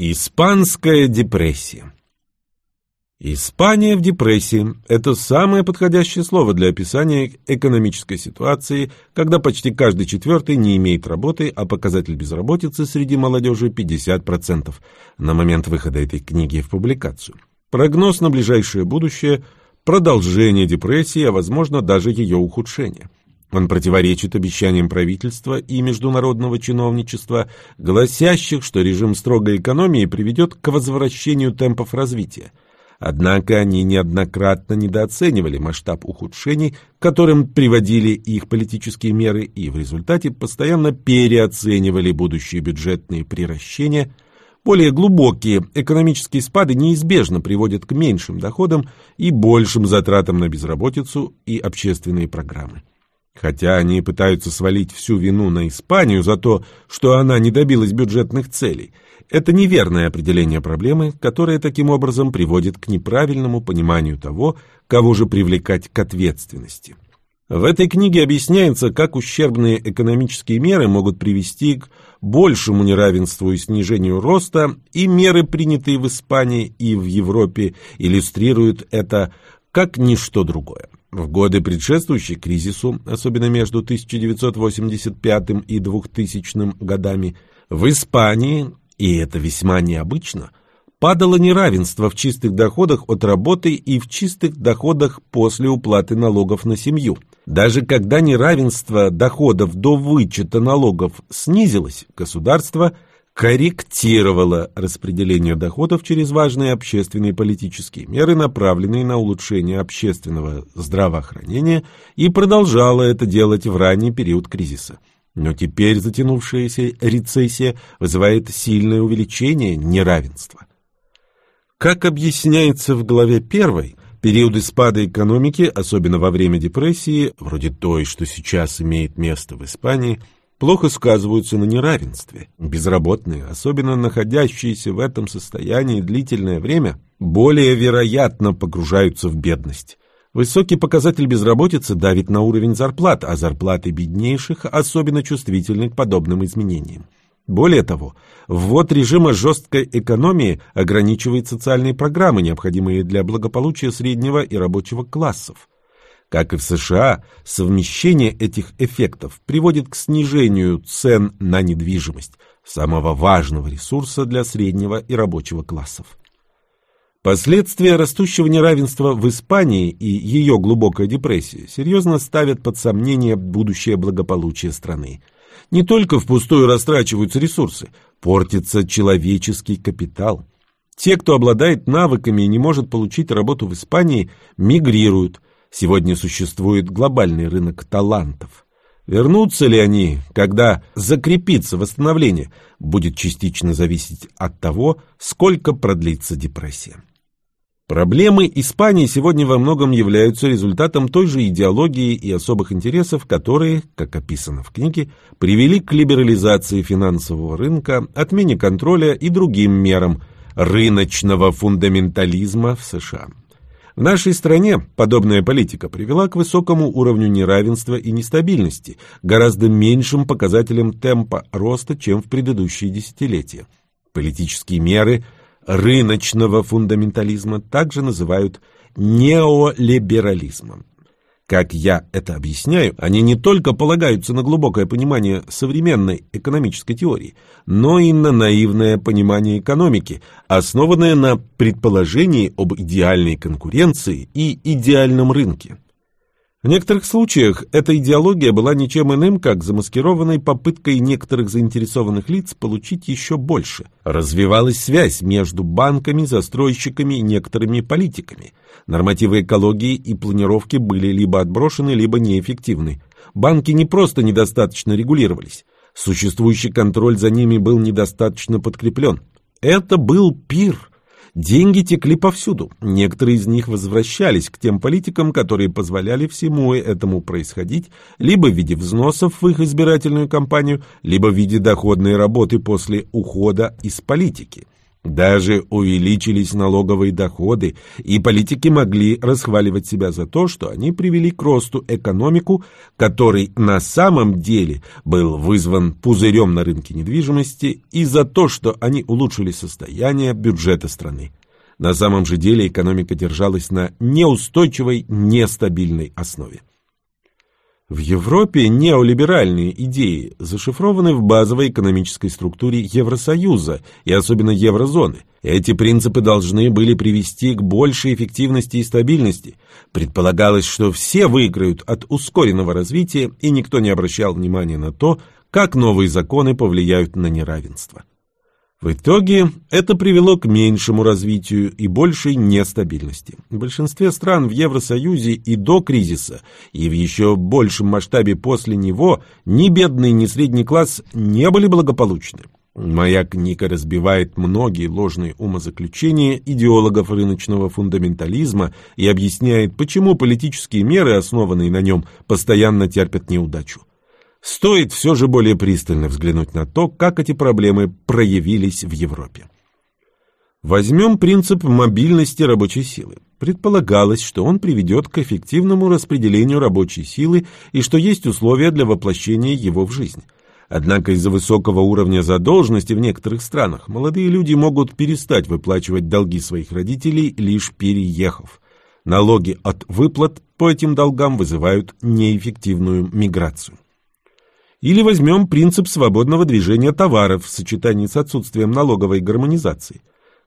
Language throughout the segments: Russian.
Испанская депрессия Испания в депрессии – это самое подходящее слово для описания экономической ситуации, когда почти каждый четвертый не имеет работы, а показатель безработицы среди молодежи 50% на момент выхода этой книги в публикацию. Прогноз на ближайшее будущее – продолжение депрессии, а возможно даже ее ухудшение. Он противоречит обещаниям правительства и международного чиновничества, гласящих, что режим строгой экономии приведет к возвращению темпов развития. Однако они неоднократно недооценивали масштаб ухудшений, к которым приводили их политические меры, и в результате постоянно переоценивали будущие бюджетные приращения. Более глубокие экономические спады неизбежно приводят к меньшим доходам и большим затратам на безработицу и общественные программы. Хотя они пытаются свалить всю вину на Испанию за то, что она не добилась бюджетных целей, это неверное определение проблемы, которое таким образом приводит к неправильному пониманию того, кого же привлекать к ответственности. В этой книге объясняется, как ущербные экономические меры могут привести к большему неравенству и снижению роста, и меры, принятые в Испании и в Европе, иллюстрируют это как ничто другое. В годы, предшествующие кризису, особенно между 1985 и 2000 годами, в Испании, и это весьма необычно, падало неравенство в чистых доходах от работы и в чистых доходах после уплаты налогов на семью. Даже когда неравенство доходов до вычета налогов снизилось, государство – корректировала распределение доходов через важные общественные политические меры, направленные на улучшение общественного здравоохранения, и продолжала это делать в ранний период кризиса. Но теперь затянувшаяся рецессия вызывает сильное увеличение неравенства. Как объясняется в главе 1, периоды спада экономики, особенно во время депрессии, вроде той, что сейчас имеет место в Испании – плохо сказываются на неравенстве. Безработные, особенно находящиеся в этом состоянии длительное время, более вероятно погружаются в бедность. Высокий показатель безработицы давит на уровень зарплат, а зарплаты беднейших особенно чувствительны к подобным изменениям. Более того, ввод режима жесткой экономии ограничивает социальные программы, необходимые для благополучия среднего и рабочего классов. Как и в США, совмещение этих эффектов приводит к снижению цен на недвижимость, самого важного ресурса для среднего и рабочего классов. Последствия растущего неравенства в Испании и ее глубокая депрессия серьезно ставят под сомнение будущее благополучие страны. Не только впустую растрачиваются ресурсы, портится человеческий капитал. Те, кто обладает навыками и не может получить работу в Испании, мигрируют – Сегодня существует глобальный рынок талантов. Вернутся ли они, когда закрепится восстановление, будет частично зависеть от того, сколько продлится депрессия. Проблемы Испании сегодня во многом являются результатом той же идеологии и особых интересов, которые, как описано в книге, привели к либерализации финансового рынка, отмене контроля и другим мерам рыночного фундаментализма в США. В нашей стране подобная политика привела к высокому уровню неравенства и нестабильности, гораздо меньшим показателям темпа роста, чем в предыдущие десятилетия. Политические меры рыночного фундаментализма также называют неолиберализмом. Как я это объясняю, они не только полагаются на глубокое понимание современной экономической теории, но и на наивное понимание экономики, основанное на предположении об идеальной конкуренции и идеальном рынке. В некоторых случаях эта идеология была ничем иным, как замаскированной попыткой некоторых заинтересованных лиц получить еще больше. Развивалась связь между банками, застройщиками и некоторыми политиками. Нормативы экологии и планировки были либо отброшены, либо неэффективны. Банки не просто недостаточно регулировались. Существующий контроль за ними был недостаточно подкреплен. Это был пир – Деньги текли повсюду. Некоторые из них возвращались к тем политикам, которые позволяли всему этому происходить, либо в виде взносов в их избирательную кампанию, либо в виде доходной работы после ухода из политики. Даже увеличились налоговые доходы, и политики могли расхваливать себя за то, что они привели к росту экономику, который на самом деле был вызван пузырем на рынке недвижимости, и за то, что они улучшили состояние бюджета страны. На самом же деле экономика держалась на неустойчивой, нестабильной основе. В Европе неолиберальные идеи зашифрованы в базовой экономической структуре Евросоюза и особенно еврозоны. Эти принципы должны были привести к большей эффективности и стабильности. Предполагалось, что все выиграют от ускоренного развития, и никто не обращал внимания на то, как новые законы повлияют на неравенство. В итоге это привело к меньшему развитию и большей нестабильности. В большинстве стран в Евросоюзе и до кризиса, и в еще большем масштабе после него, ни бедный, ни средний класс не были благополучны. Моя книга разбивает многие ложные умозаключения идеологов рыночного фундаментализма и объясняет, почему политические меры, основанные на нем, постоянно терпят неудачу. Стоит все же более пристально взглянуть на то, как эти проблемы проявились в Европе. Возьмем принцип мобильности рабочей силы. Предполагалось, что он приведет к эффективному распределению рабочей силы и что есть условия для воплощения его в жизнь. Однако из-за высокого уровня задолженности в некоторых странах молодые люди могут перестать выплачивать долги своих родителей, лишь переехав. Налоги от выплат по этим долгам вызывают неэффективную миграцию. Или возьмем принцип свободного движения товаров в сочетании с отсутствием налоговой гармонизации.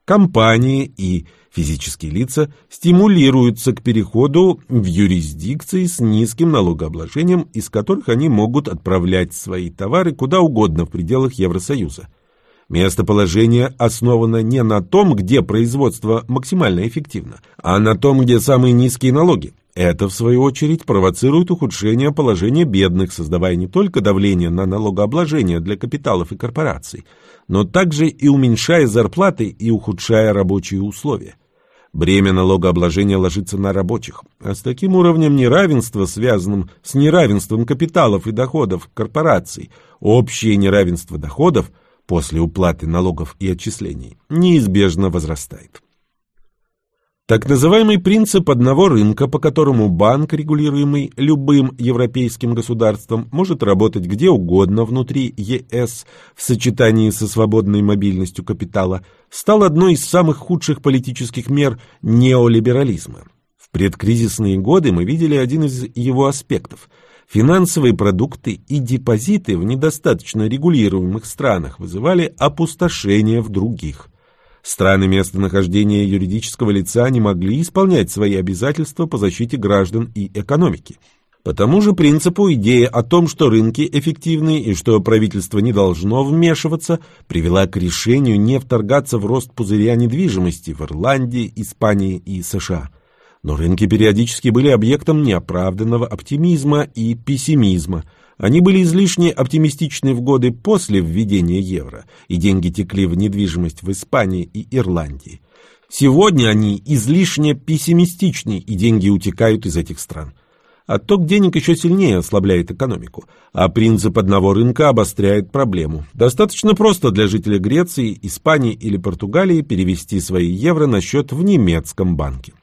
Компании и физические лица стимулируются к переходу в юрисдикции с низким налогообложением, из которых они могут отправлять свои товары куда угодно в пределах Евросоюза. Местоположение основано не на том, где производство максимально эффективно, а на том, где самые низкие налоги. Это, в свою очередь, провоцирует ухудшение положения бедных, создавая не только давление на налогообложение для капиталов и корпораций, но также и уменьшая зарплаты и ухудшая рабочие условия. Бремя налогообложения ложится на рабочих, а с таким уровнем неравенства, связанным с неравенством капиталов и доходов корпораций, общее неравенство доходов после уплаты налогов и отчислений неизбежно возрастает. Так называемый принцип одного рынка, по которому банк, регулируемый любым европейским государством, может работать где угодно внутри ЕС в сочетании со свободной мобильностью капитала, стал одной из самых худших политических мер неолиберализма. В предкризисные годы мы видели один из его аспектов. Финансовые продукты и депозиты в недостаточно регулируемых странах вызывали опустошение в других. Страны местонахождения юридического лица не могли исполнять свои обязательства по защите граждан и экономики. По тому же принципу идея о том, что рынки эффективны и что правительство не должно вмешиваться, привела к решению не вторгаться в рост пузыря недвижимости в Ирландии, Испании и США. Но рынки периодически были объектом неоправданного оптимизма и пессимизма – они были излишне оптимистичны в годы после введения евро, и деньги текли в недвижимость в Испании и Ирландии. Сегодня они излишне пессимистичны, и деньги утекают из этих стран. Отток денег еще сильнее ослабляет экономику, а принцип одного рынка обостряет проблему. Достаточно просто для жителя Греции, Испании или Португалии перевести свои евро на счет в немецком банке.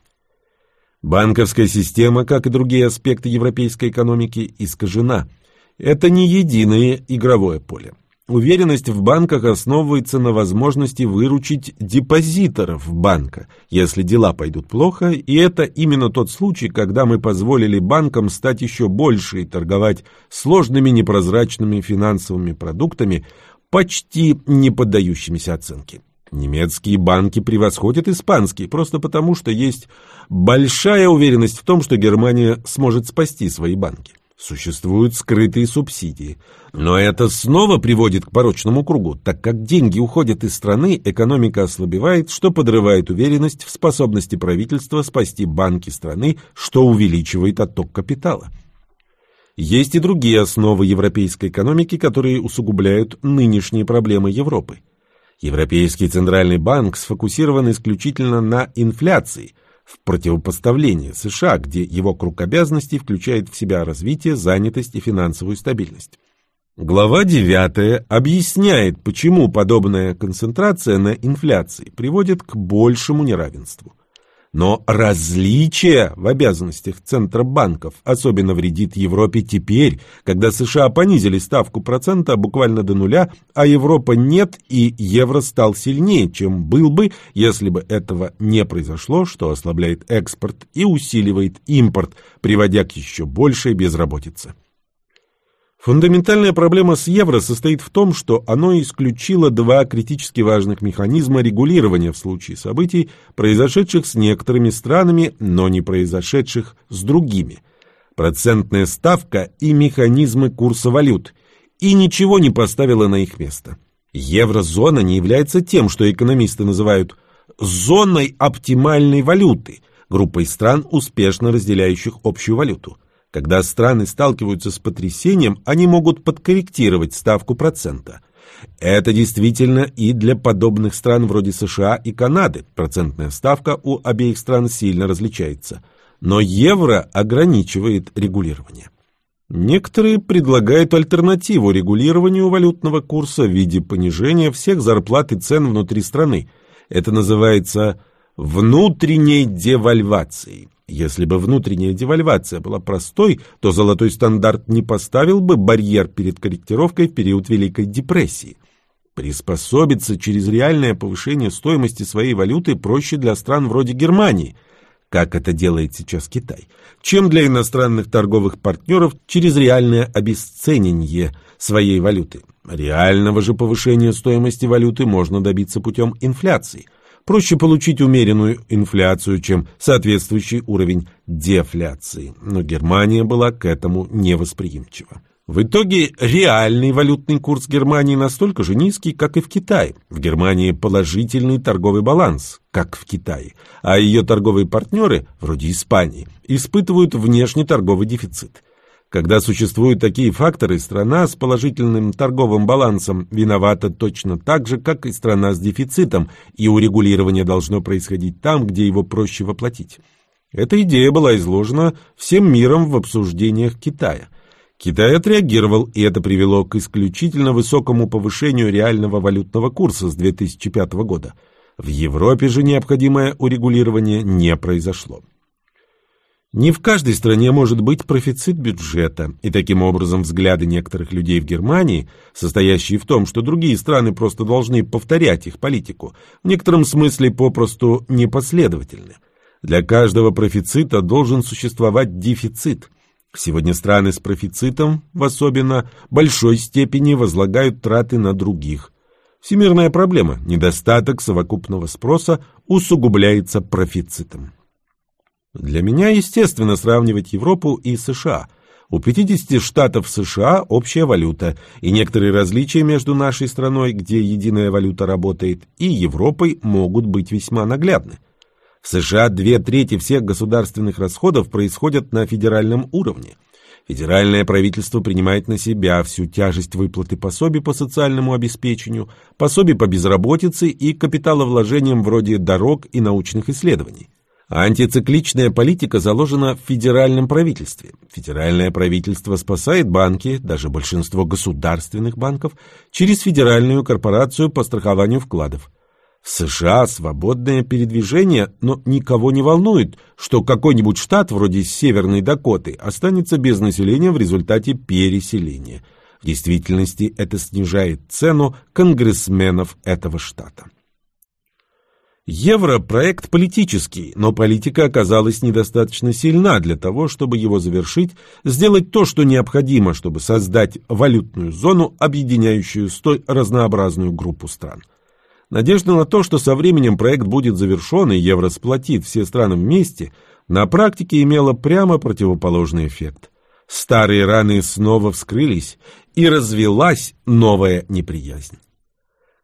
Банковская система, как и другие аспекты европейской экономики, искажена – это не единое игровое поле. Уверенность в банках основывается на возможности выручить депозиторов банка, если дела пойдут плохо, и это именно тот случай, когда мы позволили банкам стать еще больше и торговать сложными непрозрачными финансовыми продуктами, почти не поддающимися оценке. Немецкие банки превосходят испанские, просто потому что есть большая уверенность в том, что Германия сможет спасти свои банки. Существуют скрытые субсидии. Но это снова приводит к порочному кругу, так как деньги уходят из страны, экономика ослабевает, что подрывает уверенность в способности правительства спасти банки страны, что увеличивает отток капитала. Есть и другие основы европейской экономики, которые усугубляют нынешние проблемы Европы. Европейский центральный банк сфокусирован исключительно на инфляции – в противопоставление США, где его круг обязанностей включает в себя развитие, занятость и финансовую стабильность. Глава 9 объясняет, почему подобная концентрация на инфляции приводит к большему неравенству. Но различие в обязанностях центробанков особенно вредит Европе теперь, когда США понизили ставку процента буквально до нуля, а Европа нет и евро стал сильнее, чем был бы, если бы этого не произошло, что ослабляет экспорт и усиливает импорт, приводя к еще большей безработице. Фундаментальная проблема с евро состоит в том, что оно исключило два критически важных механизма регулирования в случае событий, произошедших с некоторыми странами, но не произошедших с другими. Процентная ставка и механизмы курса валют, и ничего не поставило на их место. Еврозона не является тем, что экономисты называют «зоной оптимальной валюты», группой стран, успешно разделяющих общую валюту. Когда страны сталкиваются с потрясением, они могут подкорректировать ставку процента. Это действительно и для подобных стран вроде США и Канады. Процентная ставка у обеих стран сильно различается. Но евро ограничивает регулирование. Некоторые предлагают альтернативу регулированию валютного курса в виде понижения всех зарплат и цен внутри страны. Это называется внутренней девальвацией. Если бы внутренняя девальвация была простой, то золотой стандарт не поставил бы барьер перед корректировкой в период Великой депрессии. Приспособиться через реальное повышение стоимости своей валюты проще для стран вроде Германии, как это делает сейчас Китай, чем для иностранных торговых партнеров через реальное обесценение своей валюты. Реального же повышения стоимости валюты можно добиться путем инфляции – Проще получить умеренную инфляцию, чем соответствующий уровень дефляции. Но Германия была к этому невосприимчива. В итоге реальный валютный курс Германии настолько же низкий, как и в Китае. В Германии положительный торговый баланс, как в Китае, а ее торговые партнеры, вроде Испании, испытывают внешний торговый дефицит. Когда существуют такие факторы, страна с положительным торговым балансом виновата точно так же, как и страна с дефицитом, и урегулирование должно происходить там, где его проще воплотить. Эта идея была изложена всем миром в обсуждениях Китая. Китай отреагировал, и это привело к исключительно высокому повышению реального валютного курса с 2005 года. В Европе же необходимое урегулирование не произошло. Не в каждой стране может быть профицит бюджета, и таким образом взгляды некоторых людей в Германии, состоящие в том, что другие страны просто должны повторять их политику, в некотором смысле попросту непоследовательны. Для каждого профицита должен существовать дефицит. Сегодня страны с профицитом в особенно большой степени возлагают траты на других. Всемирная проблема – недостаток совокупного спроса усугубляется профицитом. Для меня естественно сравнивать Европу и США. У 50 штатов США общая валюта, и некоторые различия между нашей страной, где единая валюта работает, и Европой могут быть весьма наглядны. В США две трети всех государственных расходов происходят на федеральном уровне. Федеральное правительство принимает на себя всю тяжесть выплаты пособий по социальному обеспечению, пособий по безработице и капиталовложениям вроде дорог и научных исследований. Антицикличная политика заложена в федеральном правительстве. Федеральное правительство спасает банки, даже большинство государственных банков, через Федеральную корпорацию по страхованию вкладов. В США свободное передвижение, но никого не волнует, что какой-нибудь штат вроде Северной Дакоты останется без населения в результате переселения. В действительности это снижает цену конгрессменов этого штата. Евро – проект политический, но политика оказалась недостаточно сильна для того, чтобы его завершить, сделать то, что необходимо, чтобы создать валютную зону, объединяющую столь разнообразную группу стран. Надежда на то, что со временем проект будет завершен и евро сплотит все страны вместе, на практике имела прямо противоположный эффект. Старые раны снова вскрылись, и развелась новая неприязнь.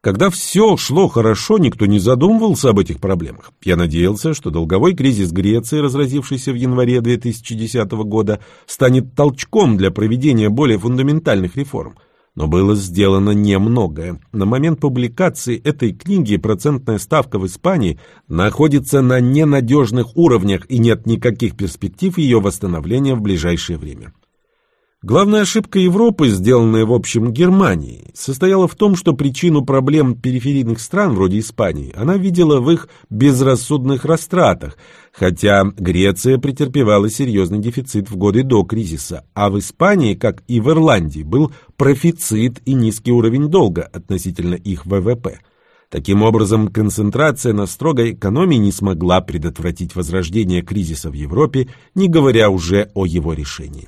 Когда все шло хорошо, никто не задумывался об этих проблемах. Я надеялся, что долговой кризис Греции, разразившийся в январе 2010 года, станет толчком для проведения более фундаментальных реформ. Но было сделано немногое. На момент публикации этой книги процентная ставка в Испании находится на ненадежных уровнях и нет никаких перспектив ее восстановления в ближайшее время. Главная ошибка Европы, сделанная в общем Германией, состояла в том, что причину проблем периферийных стран вроде Испании она видела в их безрассудных растратах, хотя Греция претерпевала серьезный дефицит в годы до кризиса, а в Испании, как и в Ирландии, был профицит и низкий уровень долга относительно их ВВП. Таким образом, концентрация на строгой экономии не смогла предотвратить возрождение кризиса в Европе, не говоря уже о его решении.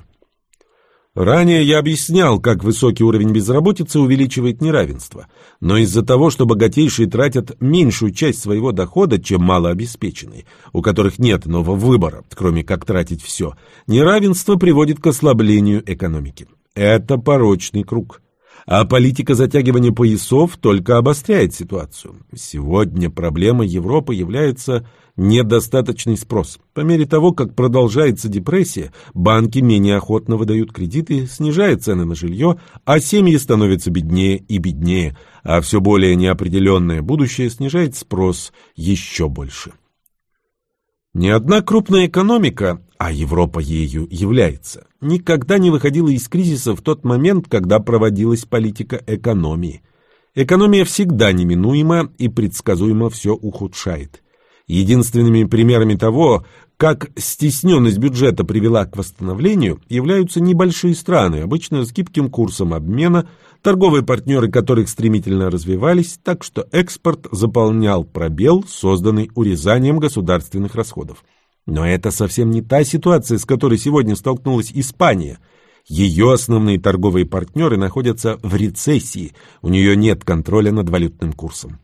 Ранее я объяснял, как высокий уровень безработицы увеличивает неравенство. Но из-за того, что богатейшие тратят меньшую часть своего дохода, чем малообеспеченные, у которых нет нового выбора, кроме как тратить все, неравенство приводит к ослаблению экономики. Это порочный круг а политика затягивания поясов только обостряет ситуацию. Сегодня проблема Европы является недостаточный спрос. По мере того, как продолжается депрессия, банки менее охотно выдают кредиты, снижая цены на жилье, а семьи становятся беднее и беднее, а все более неопределенное будущее снижает спрос еще больше. Ни одна крупная экономика, а Европа ею является, никогда не выходила из кризиса в тот момент, когда проводилась политика экономии. Экономия всегда неминуемо и предсказуемо все ухудшает. Единственными примерами того, как стесненность бюджета привела к восстановлению, являются небольшие страны, обычно с гибким курсом обмена, торговые партнеры которых стремительно развивались, так что экспорт заполнял пробел, созданный урезанием государственных расходов. Но это совсем не та ситуация, с которой сегодня столкнулась Испания. Ее основные торговые партнеры находятся в рецессии, у нее нет контроля над валютным курсом.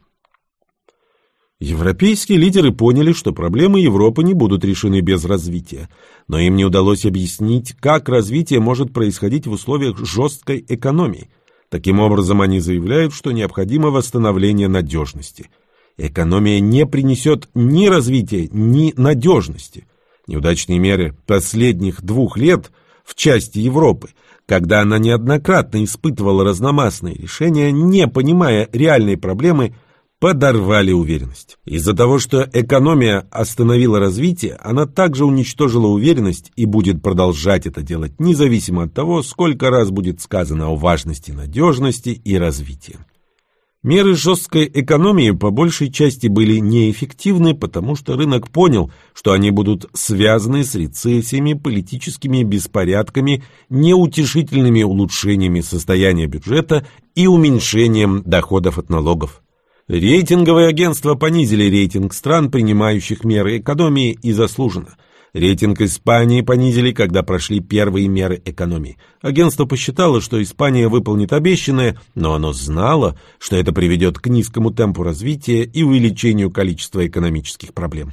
Европейские лидеры поняли, что проблемы Европы не будут решены без развития, но им не удалось объяснить, как развитие может происходить в условиях жесткой экономии – Таким образом, они заявляют, что необходимо восстановление надежности. Экономия не принесет ни развития, ни надежности. Неудачные меры последних двух лет в части Европы, когда она неоднократно испытывала разномастные решения, не понимая реальной проблемы, подорвали уверенность. Из-за того, что экономия остановила развитие, она также уничтожила уверенность и будет продолжать это делать, независимо от того, сколько раз будет сказано о важности надежности и развития. Меры жесткой экономии по большей части были неэффективны, потому что рынок понял, что они будут связаны с рецессиями, политическими беспорядками, неутешительными улучшениями состояния бюджета и уменьшением доходов от налогов. Рейтинговые агентства понизили рейтинг стран, принимающих меры экономии, и заслуженно. Рейтинг Испании понизили, когда прошли первые меры экономии. Агентство посчитало, что Испания выполнит обещанное, но оно знало, что это приведет к низкому темпу развития и увеличению количества экономических проблем.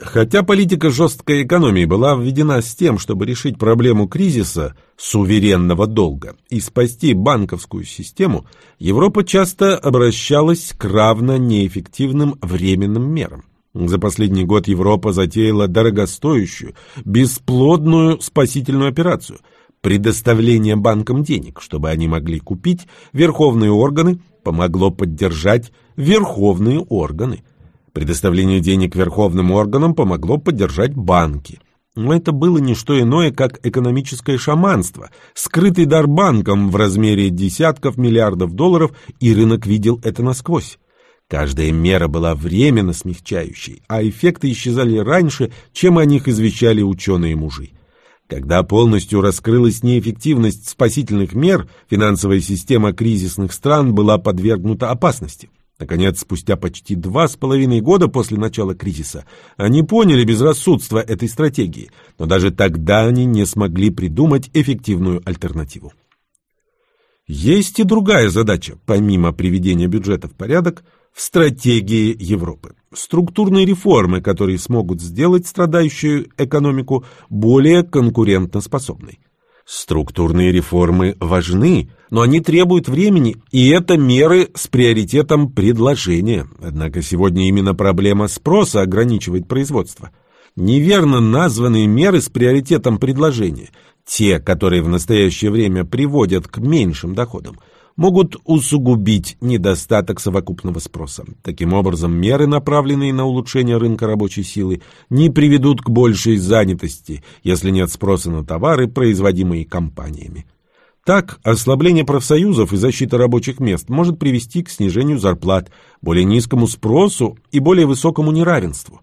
Хотя политика жесткой экономии была введена с тем, чтобы решить проблему кризиса суверенного долга и спасти банковскую систему, Европа часто обращалась к равно неэффективным временным мерам. За последний год Европа затеяла дорогостоящую, бесплодную спасительную операцию – предоставление банкам денег, чтобы они могли купить верховные органы, помогло поддержать верховные органы – Предоставление денег верховным органам помогло поддержать банки. Но это было не что иное, как экономическое шаманство, скрытый дар банкам в размере десятков миллиардов долларов, и рынок видел это насквозь. Каждая мера была временно смягчающей, а эффекты исчезали раньше, чем о них извещали ученые-мужи. Когда полностью раскрылась неэффективность спасительных мер, финансовая система кризисных стран была подвергнута опасности. Наконец, спустя почти два с половиной года после начала кризиса, они поняли безрассудство этой стратегии, но даже тогда они не смогли придумать эффективную альтернативу. Есть и другая задача, помимо приведения бюджета в порядок, в стратегии Европы. Структурные реформы, которые смогут сделать страдающую экономику более конкурентоспособной. Структурные реформы важны, но они требуют времени, и это меры с приоритетом предложения. Однако сегодня именно проблема спроса ограничивает производство. Неверно названные меры с приоритетом предложения, те, которые в настоящее время приводят к меньшим доходам, могут усугубить недостаток совокупного спроса. Таким образом, меры, направленные на улучшение рынка рабочей силы, не приведут к большей занятости, если нет спроса на товары, производимые компаниями. Так, ослабление профсоюзов и защита рабочих мест может привести к снижению зарплат, более низкому спросу и более высокому неравенству.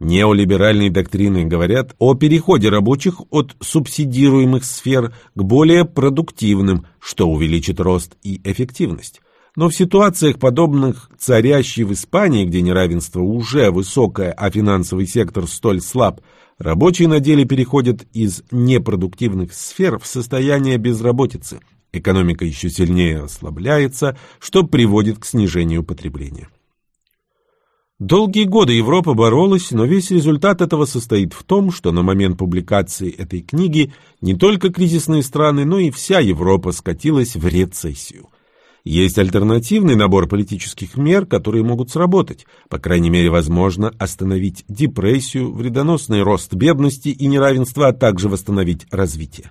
Неолиберальные доктрины говорят о переходе рабочих от субсидируемых сфер к более продуктивным, что увеличит рост и эффективность. Но в ситуациях, подобных царящей в Испании, где неравенство уже высокое, а финансовый сектор столь слаб, рабочие на деле переходят из непродуктивных сфер в состояние безработицы. Экономика еще сильнее ослабляется, что приводит к снижению потребления. Долгие годы Европа боролась, но весь результат этого состоит в том, что на момент публикации этой книги не только кризисные страны, но и вся Европа скатилась в рецессию. Есть альтернативный набор политических мер, которые могут сработать. По крайней мере, возможно остановить депрессию, вредоносный рост бедности и неравенства, а также восстановить развитие.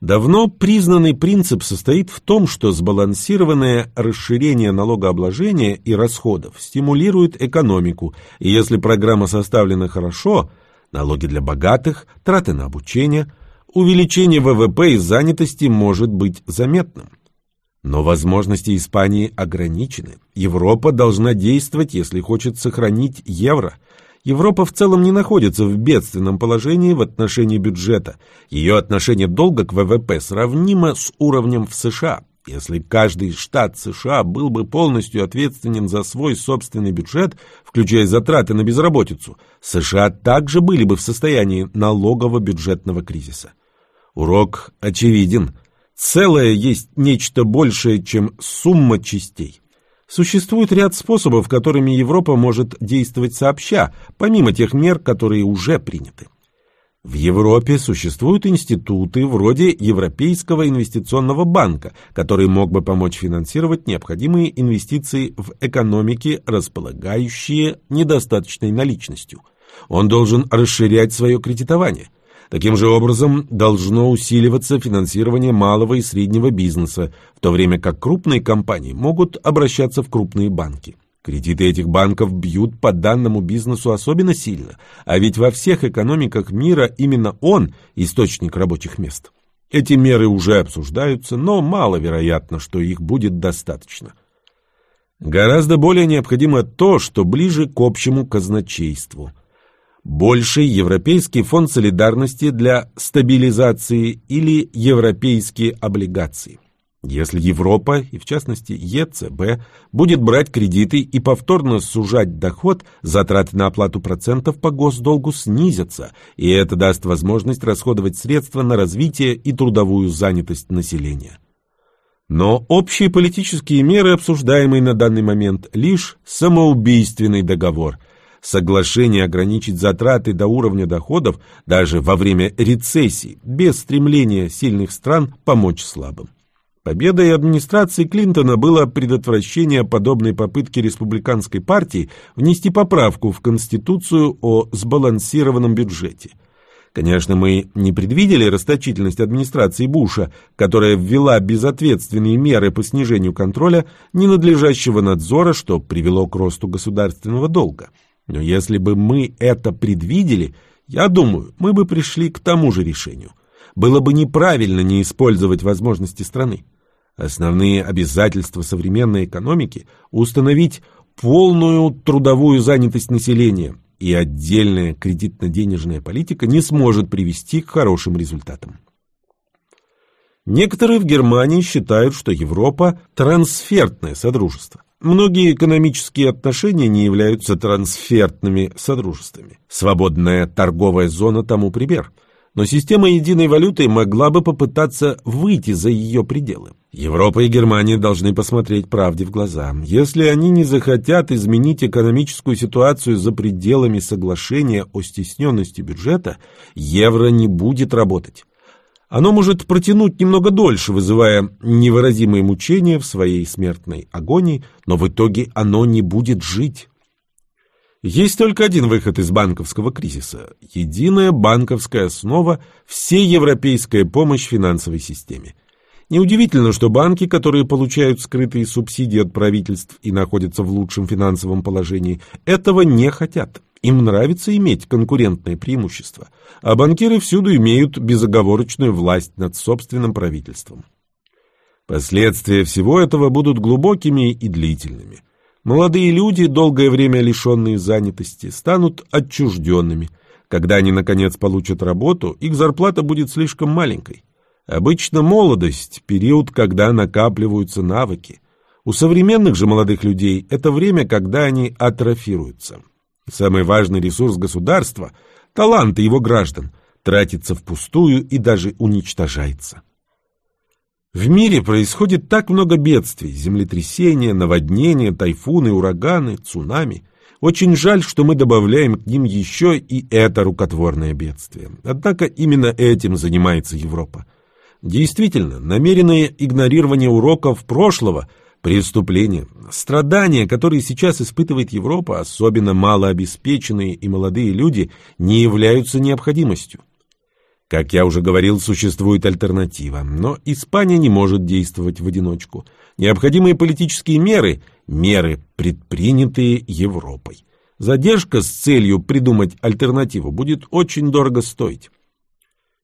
Давно признанный принцип состоит в том, что сбалансированное расширение налогообложения и расходов стимулирует экономику, и если программа составлена хорошо, налоги для богатых, траты на обучение, увеличение ВВП и занятости может быть заметным. Но возможности Испании ограничены. Европа должна действовать, если хочет сохранить евро – Европа в целом не находится в бедственном положении в отношении бюджета. Ее отношение долга к ВВП сравнимо с уровнем в США. Если каждый штат США был бы полностью ответственен за свой собственный бюджет, включая затраты на безработицу, США также были бы в состоянии налогового бюджетного кризиса. Урок очевиден. Целое есть нечто большее, чем сумма частей. Существует ряд способов, которыми Европа может действовать сообща, помимо тех мер, которые уже приняты. В Европе существуют институты вроде Европейского инвестиционного банка, который мог бы помочь финансировать необходимые инвестиции в экономики, располагающие недостаточной наличностью. Он должен расширять свое кредитование – Таким же образом, должно усиливаться финансирование малого и среднего бизнеса, в то время как крупные компании могут обращаться в крупные банки. Кредиты этих банков бьют по данному бизнесу особенно сильно, а ведь во всех экономиках мира именно он – источник рабочих мест. Эти меры уже обсуждаются, но маловероятно, что их будет достаточно. Гораздо более необходимо то, что ближе к общему казначейству – больший Европейский фонд солидарности для стабилизации или европейские облигации. Если Европа, и в частности ЕЦБ, будет брать кредиты и повторно сужать доход, затраты на оплату процентов по госдолгу снизятся, и это даст возможность расходовать средства на развитие и трудовую занятость населения. Но общие политические меры, обсуждаемые на данный момент, лишь самоубийственный договор – соглашение ограничить затраты до уровня доходов даже во время рецессии, без стремления сильных стран помочь слабым. Победой администрации Клинтона было предотвращение подобной попытки республиканской партии внести поправку в Конституцию о сбалансированном бюджете. Конечно, мы не предвидели расточительность администрации Буша, которая ввела безответственные меры по снижению контроля ненадлежащего надзора, что привело к росту государственного долга. Но если бы мы это предвидели, я думаю, мы бы пришли к тому же решению. Было бы неправильно не использовать возможности страны. Основные обязательства современной экономики – установить полную трудовую занятость населения, и отдельная кредитно-денежная политика не сможет привести к хорошим результатам. Некоторые в Германии считают, что Европа – трансфертное содружество. Многие экономические отношения не являются трансфертными содружествами. Свободная торговая зона тому пример. Но система единой валюты могла бы попытаться выйти за ее пределы. Европа и Германия должны посмотреть правде в глаза. Если они не захотят изменить экономическую ситуацию за пределами соглашения о стесненности бюджета, евро не будет работать. Оно может протянуть немного дольше, вызывая невыразимые мучения в своей смертной агонии, но в итоге оно не будет жить. Есть только один выход из банковского кризиса – единая банковская основа, всеевропейская помощь финансовой системе. Неудивительно, что банки, которые получают скрытые субсидии от правительств и находятся в лучшем финансовом положении, этого не хотят. Им нравится иметь конкурентное преимущество, а банкиры всюду имеют безоговорочную власть над собственным правительством. Последствия всего этого будут глубокими и длительными. Молодые люди, долгое время лишенные занятости, станут отчужденными. Когда они, наконец, получат работу, их зарплата будет слишком маленькой. Обычно молодость – период, когда накапливаются навыки. У современных же молодых людей это время, когда они атрофируются. Самый важный ресурс государства – таланты его граждан – тратится впустую и даже уничтожается. В мире происходит так много бедствий – землетрясения, наводнения, тайфуны, ураганы, цунами. Очень жаль, что мы добавляем к ним еще и это рукотворное бедствие. Однако именно этим занимается Европа. Действительно, намеренное игнорирование уроков прошлого – преступление. Страдания, которые сейчас испытывает Европа, особенно малообеспеченные и молодые люди, не являются необходимостью. Как я уже говорил, существует альтернатива, но Испания не может действовать в одиночку. Необходимые политические меры – меры, предпринятые Европой. Задержка с целью придумать альтернативу будет очень дорого стоить.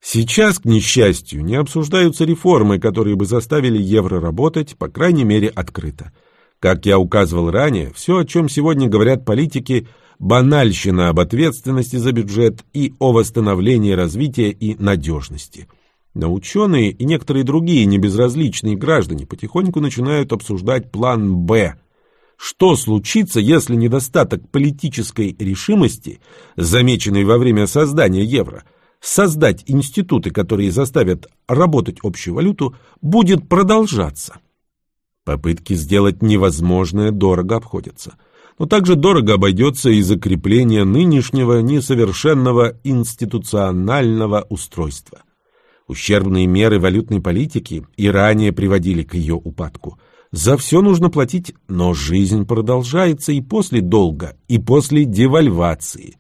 Сейчас, к несчастью, не обсуждаются реформы, которые бы заставили евро работать, по крайней мере, открыто. Как я указывал ранее, все, о чем сегодня говорят политики – банальщина об ответственности за бюджет и о восстановлении развития и надежности. Но ученые и некоторые другие небезразличные граждане потихоньку начинают обсуждать план «Б». Что случится, если недостаток политической решимости, замеченный во время создания евро, создать институты, которые заставят работать общую валюту, будет продолжаться? Попытки сделать невозможное дорого обходятся – но также дорого обойдется и закрепление нынешнего несовершенного институционального устройства. Ущербные меры валютной политики и ранее приводили к ее упадку. За все нужно платить, но жизнь продолжается и после долга, и после девальвации.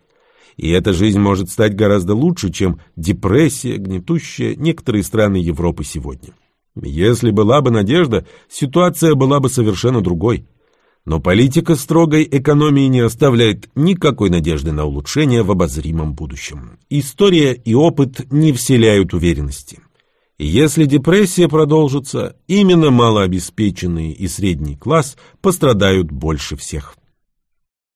И эта жизнь может стать гораздо лучше, чем депрессия, гнетущая некоторые страны Европы сегодня. Если была бы надежда, ситуация была бы совершенно другой. Но политика строгой экономии не оставляет никакой надежды на улучшение в обозримом будущем. История и опыт не вселяют уверенности. И если депрессия продолжится, именно малообеспеченные и средний класс пострадают больше всех.